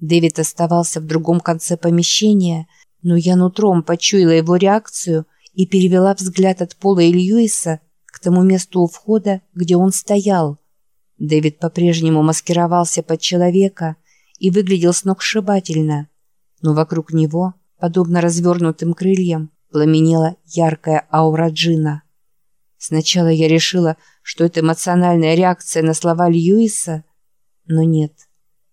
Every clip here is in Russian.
Дэвид оставался в другом конце помещения, но я нутром почуяла его реакцию и перевела взгляд от Пола и Льюиса к тому месту у входа, где он стоял. Дэвид по-прежнему маскировался под человека и выглядел сногсшибательно, но вокруг него, подобно развернутым крыльям, пламенела яркая аура Джина. Сначала я решила, что это эмоциональная реакция на слова Льюиса, но нет.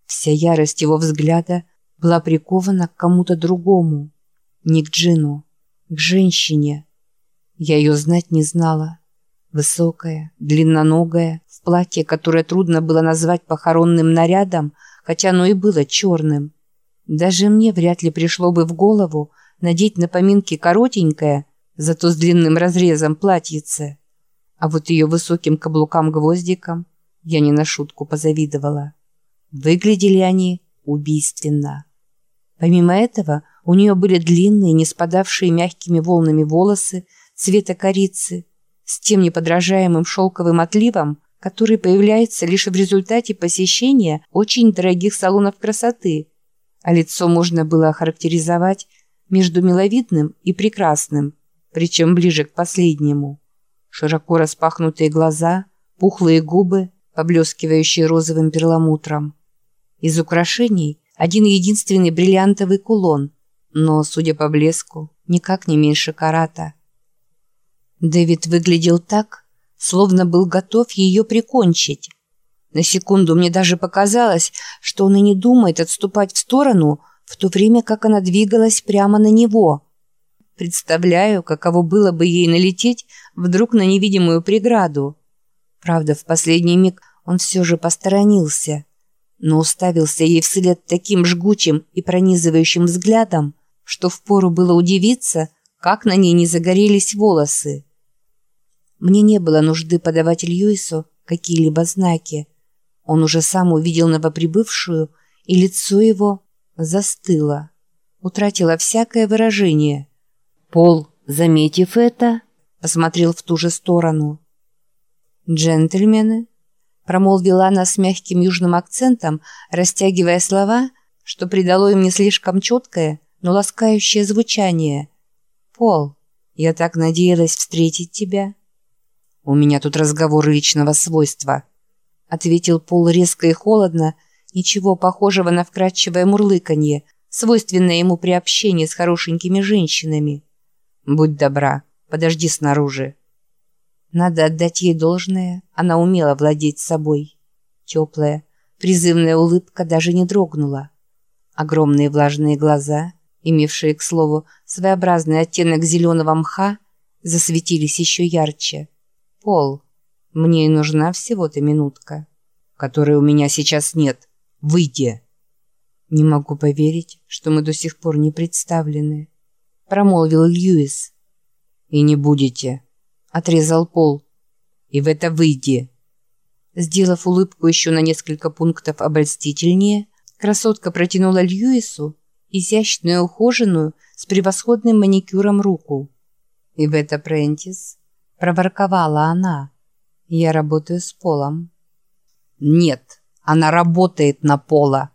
Вся ярость его взгляда была прикована к кому-то другому. Не к Джину, к женщине. Я ее знать не знала. Высокая, длинноногая, в платье, которое трудно было назвать похоронным нарядом, хотя оно и было черным. Даже мне вряд ли пришло бы в голову надеть на поминки коротенькое, зато с длинным разрезом платьице. А вот ее высоким каблукам-гвоздикам я не на шутку позавидовала. Выглядели они убийственно. Помимо этого, у нее были длинные, не спадавшие мягкими волнами волосы цвета корицы, с тем неподражаемым шелковым отливом, который появляется лишь в результате посещения очень дорогих салонов красоты, а лицо можно было охарактеризовать между миловидным и прекрасным, причем ближе к последнему. Широко распахнутые глаза, пухлые губы, поблескивающие розовым перламутром. Из украшений один единственный бриллиантовый кулон, но, судя по блеску, никак не меньше карата. Дэвид выглядел так, словно был готов ее прикончить. На секунду мне даже показалось, что он и не думает отступать в сторону, в то время как она двигалась прямо на него. Представляю, каково было бы ей налететь вдруг на невидимую преграду. Правда, в последний миг он все же посторонился, но уставился ей вслед таким жгучим и пронизывающим взглядом, что впору было удивиться, как на ней не загорелись волосы. Мне не было нужды подавать Льюису какие-либо знаки. Он уже сам увидел новоприбывшую, и лицо его застыло, утратило всякое выражение. Пол, заметив это, посмотрел в ту же сторону. «Джентльмены», — промолвила она с мягким южным акцентом, растягивая слова, что придало им не слишком четкое, но ласкающее звучание. «Пол, я так надеялась встретить тебя». «У меня тут разговор личного свойства», — ответил Пол резко и холодно, ничего похожего на вкрадчивое мурлыканье, свойственное ему при общении с хорошенькими женщинами. «Будь добра, подожди снаружи». Надо отдать ей должное, она умела владеть собой. Теплая, призывная улыбка даже не дрогнула. Огромные влажные глаза, имевшие, к слову, своеобразный оттенок зеленого мха, засветились еще ярче. Пол, мне и нужна всего-то минутка, которой у меня сейчас нет. Выйди!» «Не могу поверить, что мы до сих пор не представлены», — промолвил Льюис. «И не будете», — отрезал Пол. «И в это выйди». Сделав улыбку еще на несколько пунктов обольстительнее, красотка протянула Льюису изящную, ухоженную, с превосходным маникюром руку. «И в это, Прентис, – проворковала она. «Я работаю с полом». «Нет, она работает на пола.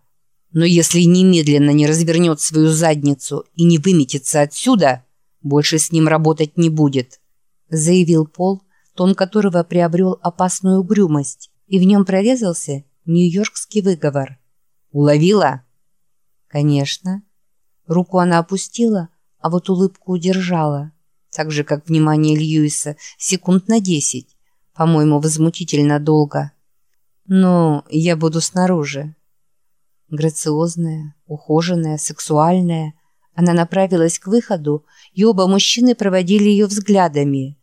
Но если немедленно не развернет свою задницу и не выметится отсюда, больше с ним работать не будет», – заявил Пол, тон которого приобрел опасную угрюмость, и в нем прорезался нью-йоркский выговор. «Уловила?» «Конечно». Руку она опустила, а вот улыбку удержала так же, как внимание Льюиса, секунд на десять. По-моему, возмутительно долго. Но я буду снаружи. Грациозная, ухоженная, сексуальная, она направилась к выходу, и оба мужчины проводили ее взглядами.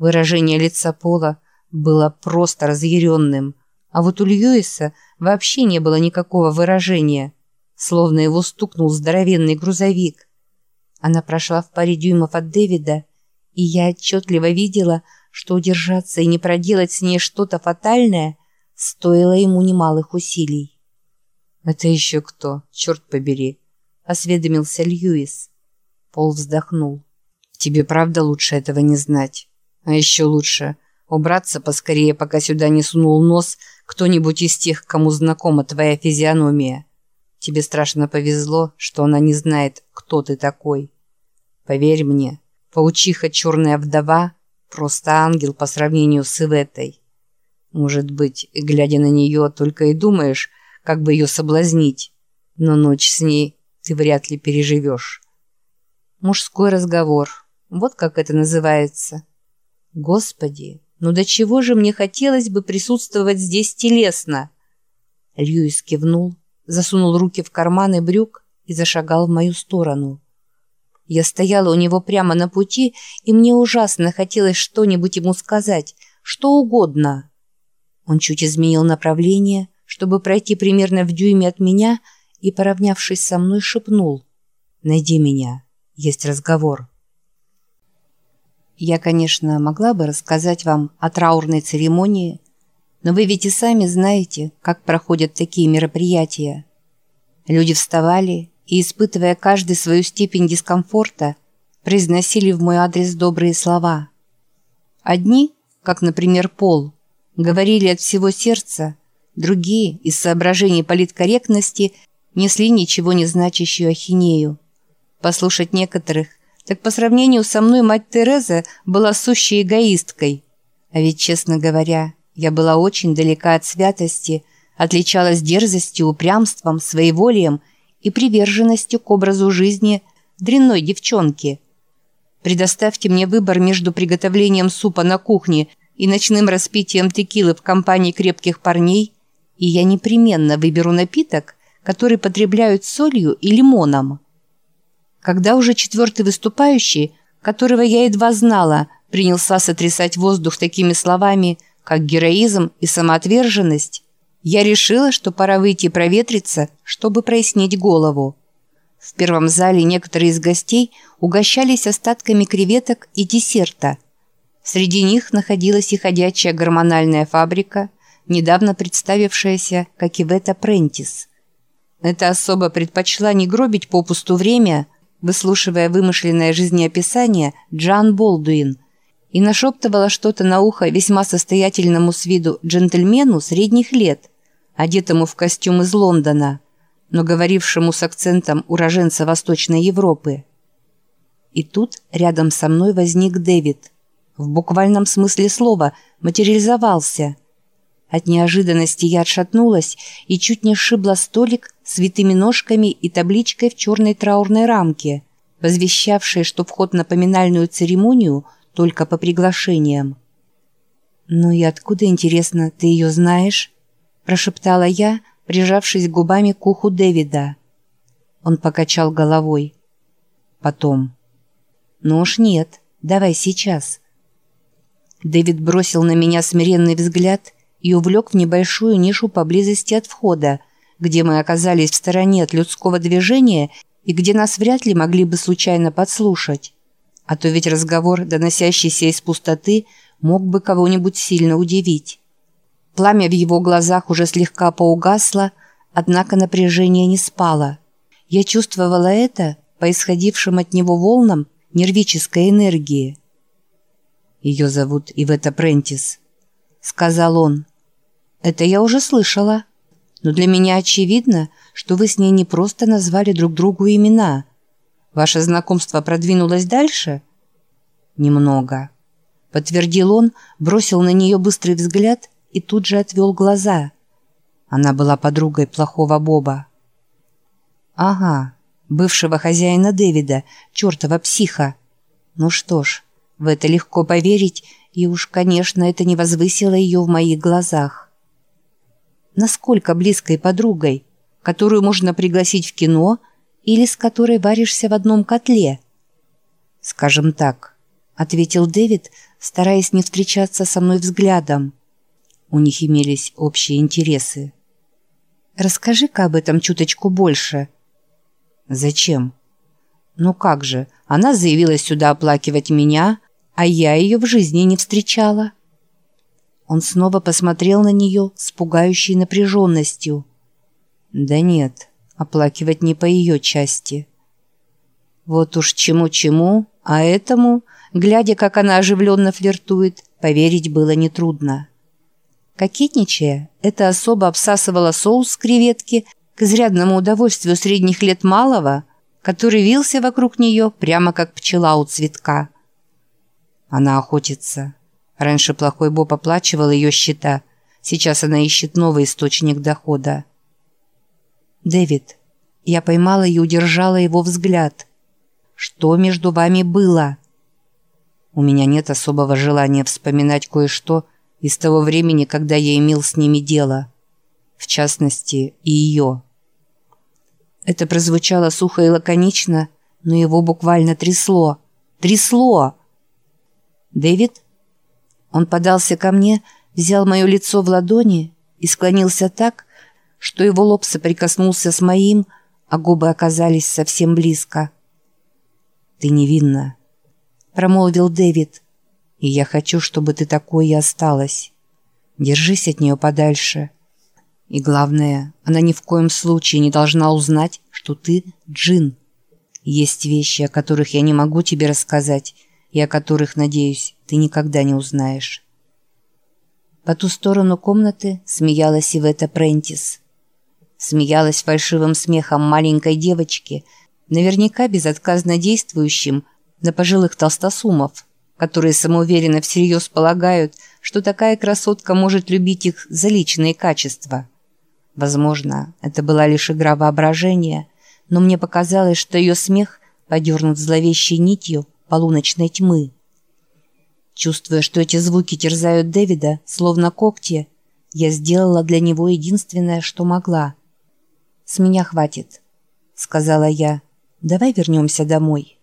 Выражение лица Пола было просто разъяренным, а вот у Льюиса вообще не было никакого выражения, словно его стукнул здоровенный грузовик. Она прошла в паре дюймов от Дэвида, и я отчетливо видела, что удержаться и не проделать с ней что-то фатальное стоило ему немалых усилий. «Это еще кто, черт побери?» – осведомился Льюис. Пол вздохнул. «Тебе правда лучше этого не знать? А еще лучше убраться поскорее, пока сюда не сунул нос кто-нибудь из тех, кому знакома твоя физиономия. Тебе страшно повезло, что она не знает, кто ты такой. Поверь мне, паучиха черная вдова – просто ангел по сравнению с Иветой. Может быть, глядя на нее, только и думаешь, как бы ее соблазнить, но ночь с ней ты вряд ли переживешь. Мужской разговор. Вот как это называется. Господи, ну до чего же мне хотелось бы присутствовать здесь телесно? Льюис кивнул, засунул руки в карманы брюк и зашагал в мою сторону. Я стояла у него прямо на пути, и мне ужасно хотелось что-нибудь ему сказать, что угодно. Он чуть изменил направление, чтобы пройти примерно в дюйме от меня, и, поравнявшись со мной, шепнул «Найди меня, есть разговор». Я, конечно, могла бы рассказать вам о траурной церемонии, но вы ведь и сами знаете, как проходят такие мероприятия. Люди вставали и, испытывая каждый свою степень дискомфорта, произносили в мой адрес добрые слова. Одни, как, например, Пол, говорили от всего сердца, другие, из соображений политкорректности, несли ничего не значащую ахинею. Послушать некоторых, так по сравнению со мной мать Тереза была сущей эгоисткой. А ведь, честно говоря, я была очень далека от святости, отличалась дерзостью, упрямством, своеволием и приверженностью к образу жизни дрянной девчонки. Предоставьте мне выбор между приготовлением супа на кухне и ночным распитием текилы в компании крепких парней, и я непременно выберу напиток, который потребляют солью и лимоном. Когда уже четвертый выступающий, которого я едва знала, принялся сотрясать воздух такими словами – как героизм и самоотверженность, я решила, что пора выйти проветриться, чтобы прояснить голову. В первом зале некоторые из гостей угощались остатками креветок и десерта. Среди них находилась и ходячая гормональная фабрика, недавно представившаяся как Ивета Прентис. Эта особа предпочла не гробить попусту время, выслушивая вымышленное жизнеописание Джан Болдуин – и нашептывала что-то на ухо весьма состоятельному с виду джентльмену средних лет, одетому в костюм из Лондона, но говорившему с акцентом уроженца Восточной Европы. И тут рядом со мной возник Дэвид. В буквальном смысле слова материализовался. От неожиданности я отшатнулась и чуть не сшибла столик с витыми ножками и табличкой в черной траурной рамке, возвещавшей, что вход на поминальную церемонию – только по приглашениям. «Ну и откуда, интересно, ты ее знаешь?» – прошептала я, прижавшись губами к уху Дэвида. Он покачал головой. «Потом». «Ну уж нет, давай сейчас». Дэвид бросил на меня смиренный взгляд и увлек в небольшую нишу поблизости от входа, где мы оказались в стороне от людского движения и где нас вряд ли могли бы случайно подслушать. А то ведь разговор, доносящийся из пустоты, мог бы кого-нибудь сильно удивить. Пламя в его глазах уже слегка поугасло, однако напряжение не спало. Я чувствовала это по исходившим от него волнам нервической энергии. «Ее зовут Ивета Прентис», — сказал он. «Это я уже слышала. Но для меня очевидно, что вы с ней не просто назвали друг другу имена — Ваше знакомство продвинулось дальше? Немного. Подтвердил он, бросил на нее быстрый взгляд и тут же отвел глаза. Она была подругой плохого Боба. Ага, бывшего хозяина Дэвида, чертова психа. Ну что ж, в это легко поверить, и уж, конечно, это не возвысило ее в моих глазах. Насколько близкой подругой, которую можно пригласить в кино – или с которой варишься в одном котле?» «Скажем так», — ответил Дэвид, стараясь не встречаться со мной взглядом. У них имелись общие интересы. «Расскажи-ка об этом чуточку больше». «Зачем?» «Ну как же, она заявилась сюда оплакивать меня, а я ее в жизни не встречала». Он снова посмотрел на нее с пугающей напряженностью. «Да нет, оплакивать не по ее части. Вот уж чему-чему, а этому, глядя, как она оживленно флиртует, поверить было нетрудно. Кокетничая, эта особа обсасывала соус с креветки к изрядному удовольствию средних лет малого, который вился вокруг нее прямо как пчела у цветка. Она охотится. Раньше плохой Боб оплачивал ее счета, сейчас она ищет новый источник дохода. «Дэвид, я поймала и удержала его взгляд. Что между вами было?» У меня нет особого желания вспоминать кое-что из того времени, когда я имел с ними дело. В частности, и ее. Это прозвучало сухо и лаконично, но его буквально трясло. Трясло! «Дэвид?» Он подался ко мне, взял мое лицо в ладони и склонился так, что его лоб соприкоснулся с моим, а губы оказались совсем близко. «Ты невинна», — промолвил Дэвид, — «и я хочу, чтобы ты такой и осталась. Держись от нее подальше». И главное, она ни в коем случае не должна узнать, что ты джин. Есть вещи, о которых я не могу тебе рассказать, и о которых, надеюсь, ты никогда не узнаешь. По ту сторону комнаты смеялась Ивета Прентис. Смеялась фальшивым смехом маленькой девочки, наверняка безотказно действующим на пожилых толстосумов, которые самоуверенно всерьез полагают, что такая красотка может любить их за личные качества. Возможно, это была лишь игра воображения, но мне показалось, что ее смех подернут зловещей нитью полуночной тьмы. Чувствуя, что эти звуки терзают Дэвида, словно когти, я сделала для него единственное, что могла. «С меня хватит», — сказала я. «Давай вернемся домой».